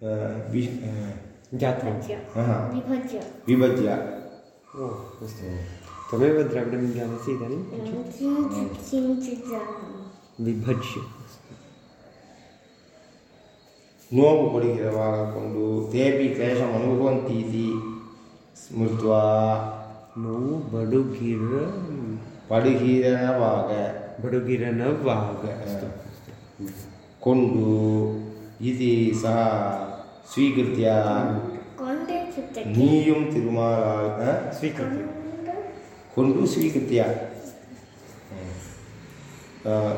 அஹ், வி- அஹ், ज्ञात्वा ஆஹா, विभज्य விபஜ்ய ओ अस्तु त्वमेव द्रविडं जानासि इदानीं किञ्चित् किञ्चित् जानामि विभज्य ನೋವು ಕೊಡುಗಿರವ ಹಾಕೊಂಡು ತೇಪಿ ಕ್ಲೇಶಂ ಅನುಭವಂತೀತಿ ಸ್ಮೃತ್ವಾ ನೋವು ಬಡುಗಿರ ಪಡುಗಿರನವಾಗ ಬಡುಗಿರನವಾಗ ಕೊಂಡು ఇది సహా స్వీకృత్య నీయం తిరుమల స్వీకృత్య కొండు స్వీకృత్య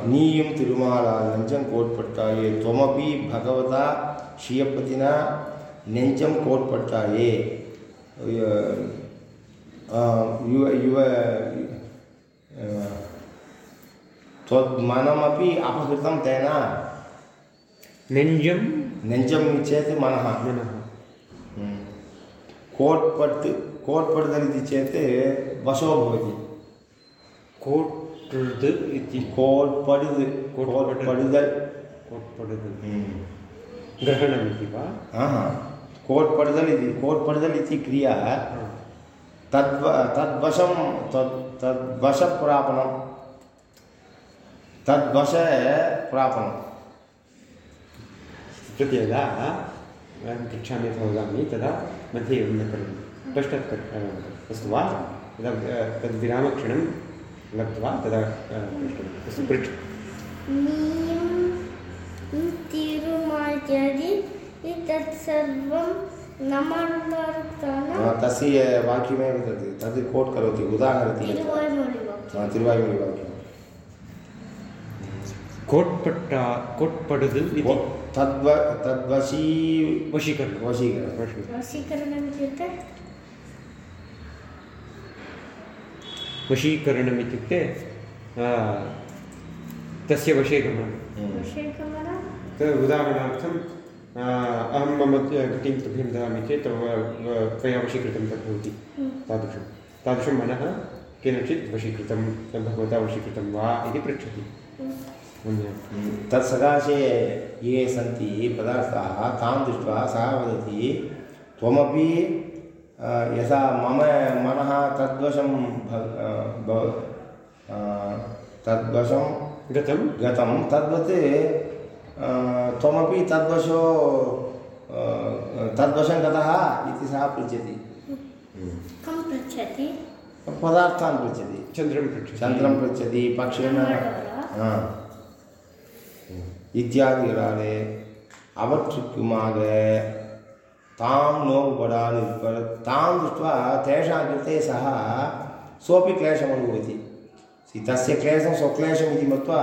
நீயும் திருமாலால் நெஞ்சம் கோட்பட்டாயே துவமபி பகவதா ஸ்ரீயப்பதினா நெஞ்சம் கோட்பட்டாயே ஆ, யுவ யுவ त्वद्मनमपि अपहृतं तेन नेञ्जं நெஞ்சம் चेत् मनः मनः कोट्पट् कोट्पट्दल् इति चेत् वशो भवति कोट् इति कोट्पडुद् कोट्पडुद्। कोट्पडुदल् कोट्पडुद् ग्रहणमिति वा ஆஹா कोट्पडुदल् इति कोट्पडुदल् इति क्रिया तद्व तद्वशं तद् तद्वशप्रापणं तद्वशप्रापणं प्रति यदा अहं पृच्छामि अथवा वदामि तदा मध्ये एवं न करोमि कर् अस्तु वा यदा तद् विरामक्षणं लब्ध्वा तदा प्रष्टुं हाँ, तस्य वाक्यमेव तद् तद् कोट् करोति उदाहरति तिरुवायुमொழி हाँ, कोट्पट्टा कोट्पडुदल् तद्व तद्वशी वशीकरणं वशीकरणं वशीकरणम् इत्युक्ते वशीकरणम् इत्युक्ते तस्य वशे गमनं वशीकरणं तद् उदाहरणार्थं अ, अहं मम घटीं तुभ्यं ददामि चेत् त्वया वशीकृतं तद् भवति। तादृशं। तादृशं मनः केनचित् वशीकृतं भगवता वशीकृतं वा इति पृच्छति। तत्सकाशे ये सन्ति पदार्थाः तान् दृष्ट्वा सः वदति त्वमपि यथा मम मनः तद्वशं भ- अ, भव- अ, तद्वशं गतं गतं तद्वत् अ, त्वमपि तद्वशो अ, तद्वशं गतः इति सः पृच्छति कं पृच्छति पदार्थान् पृच्छति चन्द्रं पृच्छति चन्द्रं पृच्छति पक्षिण ஆ. இத்தியாதிகளாலே அவற்றுக்குமாக तां नो उपडानि तां दृष्ट्वा तेषां कृते सः सोपि क्लेशमनुभवति तस्य क्लेशं स्वक्लेशमिति मत्वा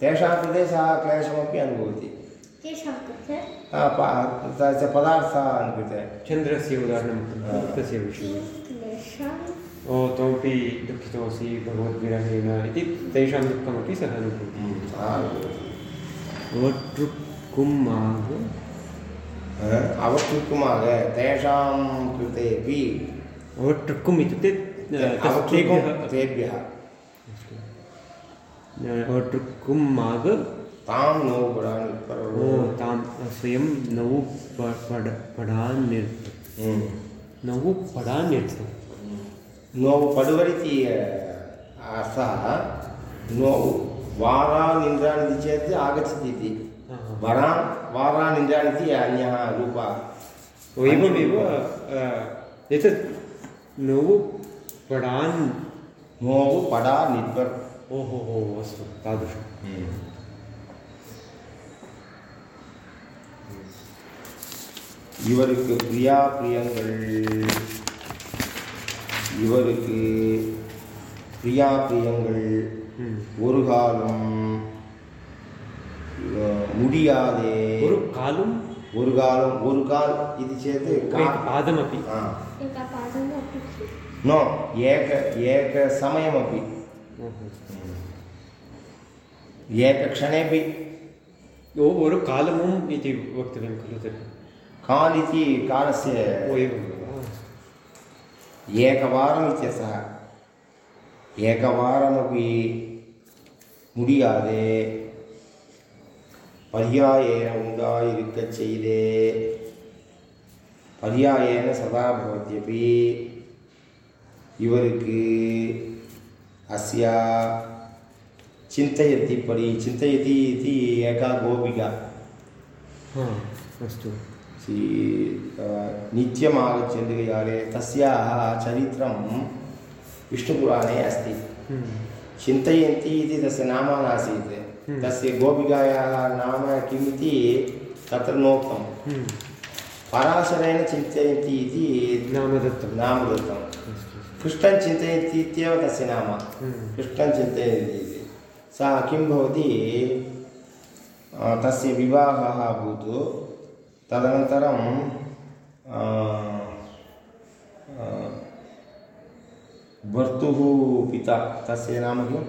तेषां कृते सः क्लेशमपि अनुभवति। तस्य पदार्थान् कृते। चन्द्रस्य उदाहरणं तस्य विषये। ओ दुःखितोऽसि भगवद्विरहेण इति तेषां दुःखमपि सः अनुभवति। अवक्तुकुमार तेषां कृतेपि अवट्टुक्कुम् इत्युक्ते तेभ्यः अवट्टुक्कुं माग तां नौ पडान् ओ तां स्वयं नौ पड पडान् निर्थ हम्म। नौ पडान् निर्थ नौ पडुवरिति अर्थः नौ वारा வரான் வாரான் என்றால் இது அந்யா ரூபா. एवमेव एतत् नवु पडान् नोवु पडा निर्भर् ओहो हो अस्तु तादृशं இவருக்கு பிரியா பிரியங்கள். இவருக்கு பிரியா பிரியங்கள். ஒரு காலம் मुडियादे। कालं गुरुकालं गुरुकाल् इति चेत् पादमपि नो एक एकसमयमपि एकक्षणेपि ஒரு कालमुम् इति वक्तव्यं खलु तर्हि काल् इति कालस्य एकवारम् इत्यर्थः एकवारमपि मुडियादे பரியாயேன உண்டாயிருக்கச் செய்தே பரியாயேன சதா பவத்தியபி இவருக்கு அஸ்யா சிந்தயதி பரி சிந்தயதி இது ஏகா கோபிகா अस्तु श्री नित्यम् आगच्छन्ति काले तस्याः चरित्रं विष्णुपुराणे अस्ति चिन्तयन्ति इति तस्य नाम नासीत् तस्य गोपिकायाः नाम किम् इति तत्र नोक्तं हम्म। पराशरेण चिन्तयन्ती इति नाम दत्तं नाम दत्तं कृष्णं चिन्तयन्ति इत्येव तस्य नाम। कृष्णं चिन्तयन्ति इति। सा किं भवति? तस्य विवाहः अभूत्। तदनन्तरं भर्तुः पिता तस्य नाम किं?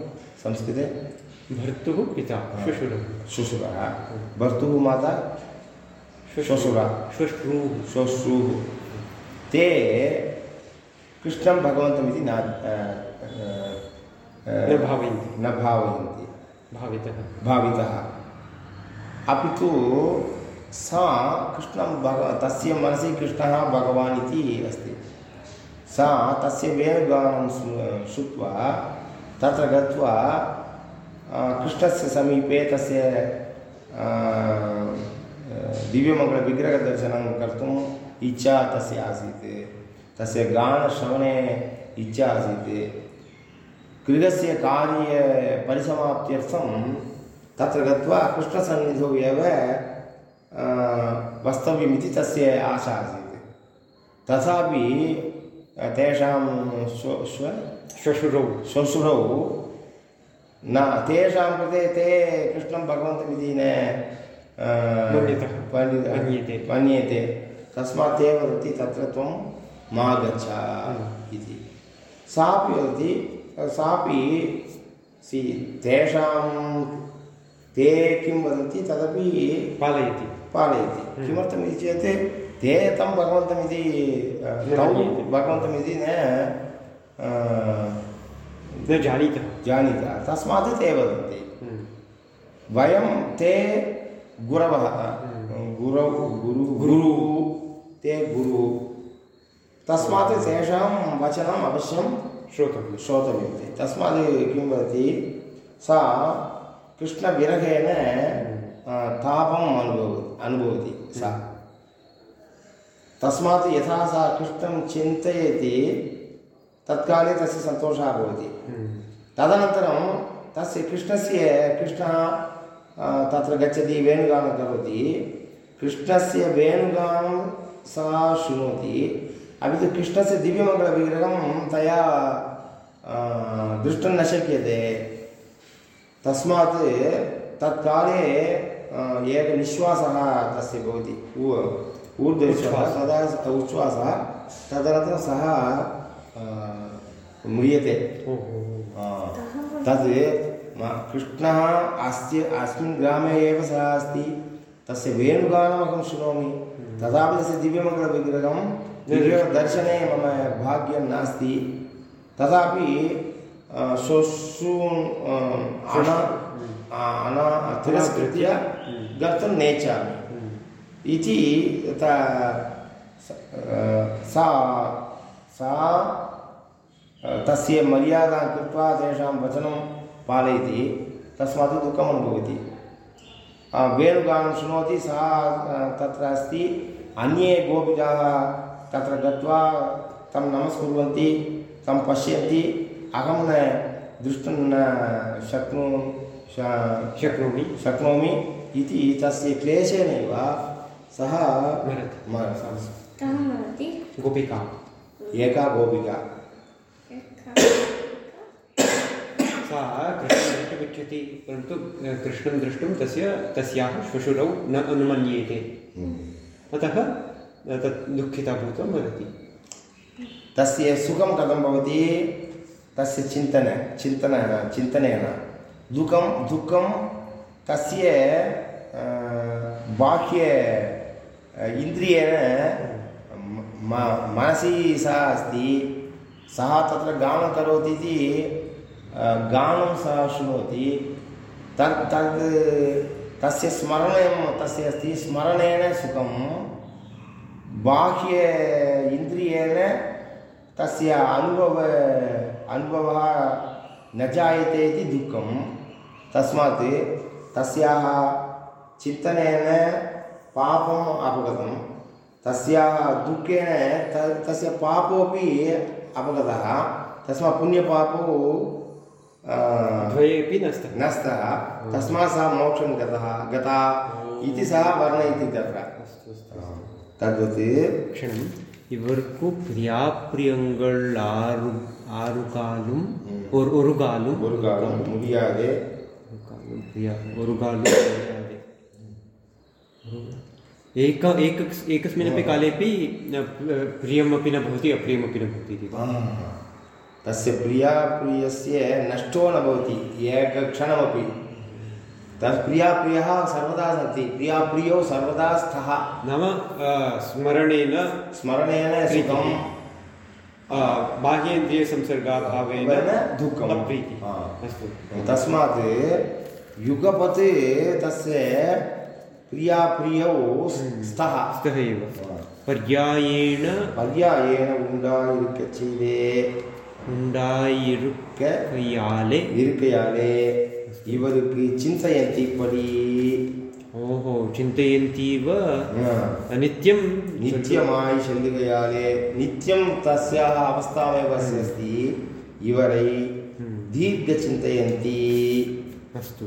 संस्कृते? भर्तुः पिता श्वशुरः श्वशुरः भर्तुः माता श्वशुरः श्वश्रूः श्वश्रूः ते कृष्णं भगवन्तमिति न न भावयन्ति। न भावयन्ति। भावितः। भावितः। अपि तु सा कृष्णं भग तस्य मनसि कृष्णः भगवान् इति अस्ति। सा तस्य वेणुगानं श्रु श्रुत्वा तत्र गत्वा कृष्णस्य समीपे तस्य दिव्यमङ्गलविग्रहदर्शनं कर्तुम् इच्छा तस्य आसीत्। तस्य गानश्रवणे इच्छा आसीत्। गृहस्य कार्यपरिसमाप्त्यर्थं तत्र गत्वा कृष्णसन्निधौ एव वक्तव्यमिति तस्य आशा आसीत्। तथापि तेषां स्व स्व श्वशुरौ श्वशुरौ न तेषां कृते ते कृष्णं भगवन्तमिति न मन्यतः। मन्यते। तस्मात् ते वदति तत्र त्वं मा गच्छ इति। सापि वदति सापि सि तेषां ते किं वदन्ति तदपि पालयति। पालयति। हम्म। किमर्थमिति चेत् ते तं भगवन्तमिति तौ भगवन्तमिति न न जानीतः। जानीतः तस्मात् ते वदन्ति हम्म। वयं ते गुरवः गुरौ गुरु गुरु ते गुरु। तस्मात् तेषां वचनम् अवश्यं श्रोतव्यं श्रोतव्यं तस्मात् किं वदति सा कृष्णविरहेण तापम् अनुभवति अनुभवति सा। तस्मात् यथा सा कृष्णं चिन्तयति तत्काले तस्य सन्तोषः भवति। हम्म। तदनन्तरं तस्य कृष्णस्य कृष्णः तत्र गच्छति वेणुगानं करोति। कृष्णस्य वेणुगानं सा शृणोति। अपि तु कृष्णस्य दिव्यमङ्गलविग्रहं तया द्रष्टुं न शक्यते। तस्मात् तत्काले एकः निःश्वासः तस्य भवति। ऊर्ध्वश्वासः तदा उच्छ्वासः। तदनन्तरं सः म्रियते। तद् म- कृष्णः अस्य अस्मिन् ग्रामे एव सः अस्ति। तस्य वेणुगानमहं शृणोमि। तथापि तस्य दिव्यमङ्गलविग्रहं दिव्यदर्शने मम भाग्यं नास्ति। श्वश्रून् अ, अन अन तिरस्कृत्य गन्तुं नेच्छामि। इति त- स- सा तस्य मर्यादां कृत्वा तेषां वचनं पालयति तस्मात् दुःखम् अनुभवति। वेणुगानं शृणोति सा तत्र अस्ति अन्ये गोपिकाः तत्र गत्वा तं नमस्कुर्वन्ति तं पश्यन्ति अहं न द्रष्टुं न शक्नु शक्नोमि। शक्नोमि इति तस्य क्लेशेनैव सः मरति। गोपिका। एका गोपिका। सा कृष्णं द्रष्टुमिच्छति परन्तु कृष्णं द्रष्टुं तस्य तस्याः श्वशुरौ न अनुमन्येते। अतः अ, तत् दुःखिता भूत्वा मरति तस्य सुखं कथं भवति? तस्य चिन्तन चिन्तन चिन्तनेन। दुःखं दुःखं तस्य बाह्य इन्द्रियेण मनसि सः अस्ति। सः तत्र गानं करोति इति गानं सः शृणोति तत् तद् तस्य स्मरणं तस्य अस्ति स्मरणेन सुखं, बाह्य इन्द्रियेण तस्य अनुभव, अनुभवः न जायते इति दुःखं। तस्मात् तस्याः चिन्तनेन पापम् अपगतं तस्याः दुःखेन त, तस्य पापोपि अपगतः तस्मात् पुण्यपापौ द्वयेपि न स्तः नस्तः तस्मात् सः मोक्षं गतः गता इति सः वर्णयति तत्र अस्तु अस्तु तद्वत् க்ஷணம் இவருக்கு பிரியாப்பிரியங்கள் ஆறு ஆறு காலும் ஒரு ஒரு காலும் ஒரு காலம் முடியாது ஒரு காலும் பிரியா ஒரு காலும் முடியாது एक एक एकस्मिन्नपि कालेपि न, प्रियमपि न भवति अप्रियमपि न भवति इति वा? तस्य प्रियाप्रियस्य नष्टो न भवति एकक्षणमपि। तत् प्रियाप्रियः सर्वदा सन्ति प्रियाप्रियौ सर्वदा स्तः नाम स्मरणेन स्मरणेन सुखं। बाह्येन्द्रियसंसर्गाभावेन दुःखं। प्रीतिः। अस्तु। तस्मात् युगपत् तस्य प्रियाप्रियौ स्तः हम्म। स्तः एव। पर्यायेण पर्यायेण उण्डा इरुक्कचीवे செய்தே उण्डायिरुकयाले இருக்கையாலே இவருக்கு சிந்தையந்திப்படி ओहो चिन्तयन्तीव ஆ, नित्यं நித்தியமாய் செல்லுகையாலே நித்தியம் தஸ்யாக அவஸ்தாவேவ அஸ்தி இவரை தீர்க்க சிந்தையந்தி अस्तु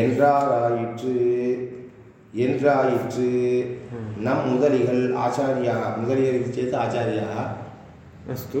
என்றாராயிற்று என்றாயிற்று நம் முதலிகள் ஆச்சாரியா முதலியருக்கு சேர்த்து ஆச்சாரியா अस्तु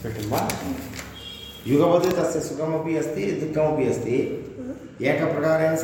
स्पष्टं वा युगवत् तस्य सुखमपि अस्ति दुःखमपि अस्ति एकप्रकारेण